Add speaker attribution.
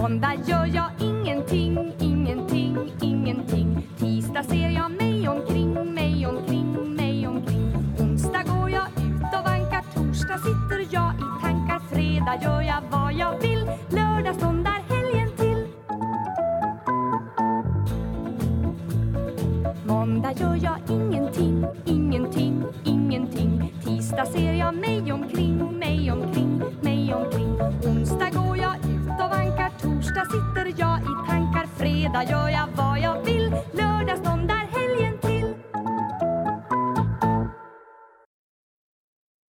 Speaker 1: Måndag gör jag ingenting, ingenting, ingenting. Tisdag ser jag mig omkring, mig omkring, mig omkring. Onsdag går jag ut och vankar Torsdag sitter jag i tankar. Fredag gör jag vad jag vill Lördag ståndar helgen till. Måndag gör jag ingenting, ingenting, ingenting. Tisdag ser jag mig omkring, mig omkring, sitter jag i tankar. Fredag gör jag vad jag vill. Lördag